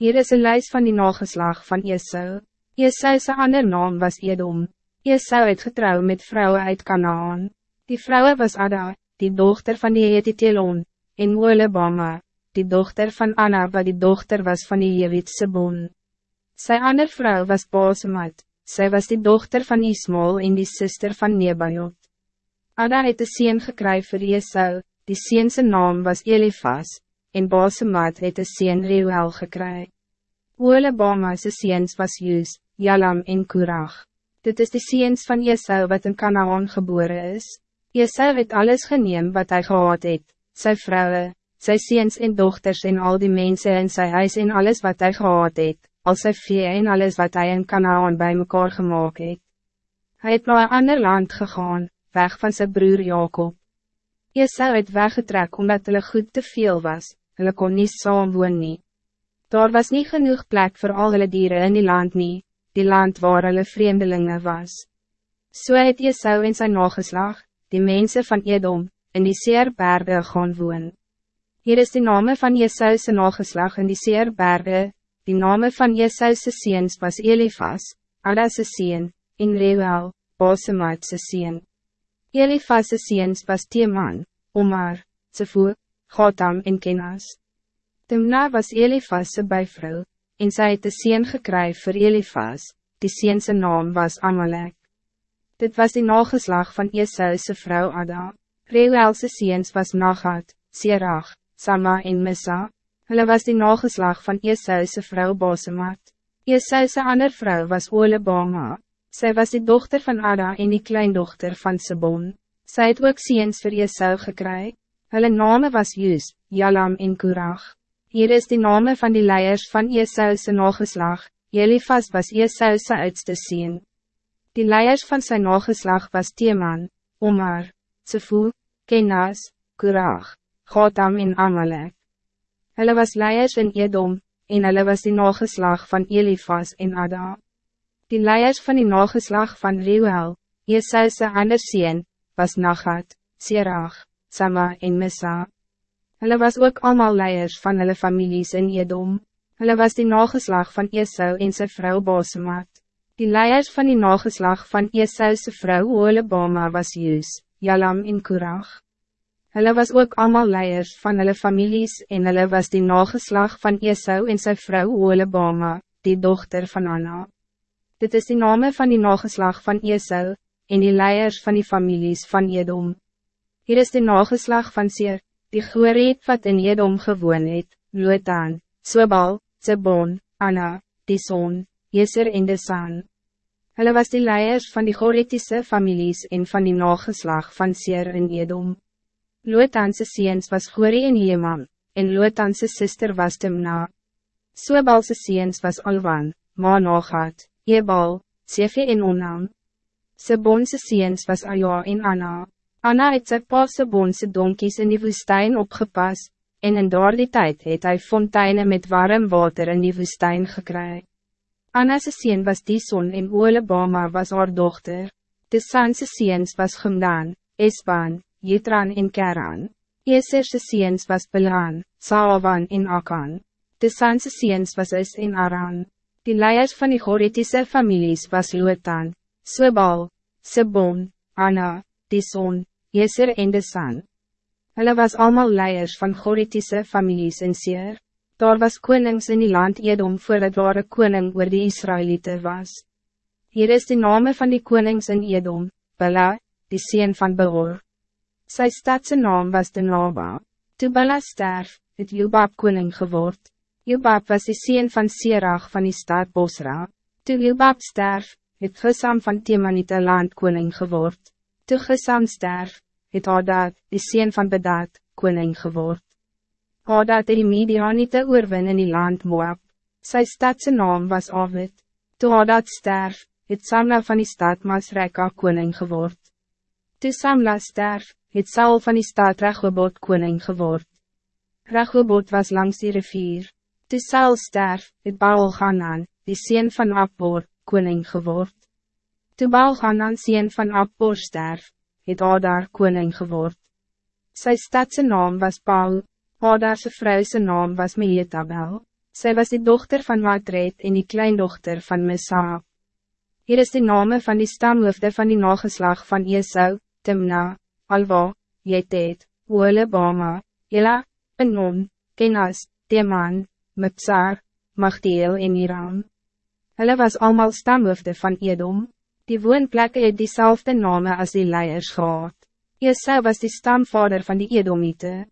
Hier is een lijst van die nageslag van Esau. Esau zijn ander naam was Edom. Esau het getrouw met vrouwen uit Canaan. Die vrouwen was Ada, die dochter van die Hetitelon, en Olebama, die dochter van Anna wat die dochter was van die Jewitse bon. Sy ander vrouw was Basemat, zij was die dochter van Ismael en die zuster van Nebajot. Ada het een sien gekry vir Esau, die siense naam was Elifas, en Basemat het een sien Reuel gekry. Olebama se seens was Jus, Jalam en Kurag. Dit is de seens van Esau wat in Canaan geboren is. Esau het alles geneem wat hij gehad het, sy vrouwen, sy seens en dochters en al die mensen in sy huis en alles wat hij gehad het, al sy vee en alles wat hij in Canaan bij mekaar gemaakt het. Hij het naar een ander land gegaan, weg van zijn broer Jacob. Esau het weggetrek omdat hulle goed te veel was, hulle kon nie saam woon nie. Daar was niet genoeg plek voor al hulle dieren in die land nie, die land waar hulle vreemdelingen was. So het Esau en zijn nageslag, die mensen van Edom, in die Seerberge gaan woon. Hier is de name van zijn nageslag in die Seerberge, die name van Esau se seens was Elifas, Ada se seen, en Reuel, Basemat se seen. Elifas se seens was Teeman, Omar, Sefu, Gotham en Kenas. Timna was Elifas se bijvrou, en sy het de seen gekry vir Elifas, die seen se naam was Amalek. Dit was die nageslag van Esau se vrou Ada. Reuel se seens was Nagat, Serach, Sama en Missa. Hulle was die nageslag van Esau se vrou Basemat. Esau se ander vrou was Olebama. Zij was die dochter van Ada en die kleindochter van Sebon. Zij het ook seens vir Esau gekry. Hulle name was Jus, Jalam en Kurag. Hier is die name van die leiers van Esau se nageslag. Jelifas was Esau se oudste sien. Die leiers van zijn nageslag was Teeman, Omar, Tsefu, Kenas, Kurag, Gotham en Amalek. Hulle was leiers in Edom, en hulle was die nageslag van Elifas en Ada. Die leiers van die nageslag van Reuel, Jesuisse ander sien, was Nagat, Serach, Sama en Missa. Hulle was ook allemaal leiers van hulle families in Edom. Hulle was die nageslag van Esau en sy vrou Basemat. Die leiers van die nageslag van Esau'se vrou Olebama was Jus, Jalam en Kurag. Hulle was ook allemaal leiers van hulle families en hulle was die nageslag van Esau en sy vrou Olebama, die dochter van Anna. Dit is die name van die nageslag van Esau, en die leiers van die families van Edom. Hier is de nageslag van Seer, die Goereet wat in Edom gewoon het, Lotan, Sobal, Zebon, Anna, die Zon, Jeser en de San. Hulle was die leiers van die Goretische families en van die nageslag van Seer in Edom. Lotanse seens was Gore en Heeman, en Lotanse sister was Timna. Sobalse seens was Alwan, Manogat, Jebal, Sefe en Onam. Sebonse seens was Aja en Anna. Anna het sy pa Sebonse donkies in die woestijn opgepas, en in daardie tijd het hy fonteine met warm water in die woestijn gekry. Anna's seen was die son en Olebama was haar dochter. De Sanse seens was Gumdan, Esban, Jitran en Keran. Eserse seens was Belan, Saawan en Akan. De Sanse seens was Is en Aran. Die leiers van die Goretische families was Lotan, Sobal, Sebon, Anna, die Son, Jeser en de San. Hulle was allemaal leiers van Goretische families in Seer. Daar was konings in die land Edom voordat daar een koning oor die Israëlieten was. Hier is de name van die konings in Edom, Bela, die sien van Beor. Sy stadse naam was de Naba. Toe Bela sterf, het Jubab koning geword. Jubab was de sien van Sirach van die stad Bosra. Toe Jubab sterf, het Gesam van Temanite land koning geword. Toe Gesam sterf, het Hadad, de sien van Bedad, koning geword. Hadad het die Medianite oorwin in die land Moab. Sy stadse naam was Avid. Toe Hadad sterf, het Samla van die stad Masreka koning geword. Toe Samla sterf, het Saul van die stad Rechobot koning geword. Rechobot was langs die rivier. Toe Saul sterf, het Baal Hanan, die sien van Abbor, koning geword. Toe Baal Hanan sien van Abbor sterf, het Adar koning geword. Sy stadse naam was Paul, Adarse vrouwse naam was Meetabel. Zij was de dochter van Matred en die kleindochter van Mesaap. Hier is de name van die stamhoofde van die nageslag van Esau, Timna, Alwa, Jetet, Oelebama, Ela, Enon, Kenas, Teman, Mipsar, Magdeel en Iram. Hulle was allemaal stamhoofde van Edom. Die woonplekke het diezelfde name als die leiers gehad. Esau was die stamvader van die Edomite.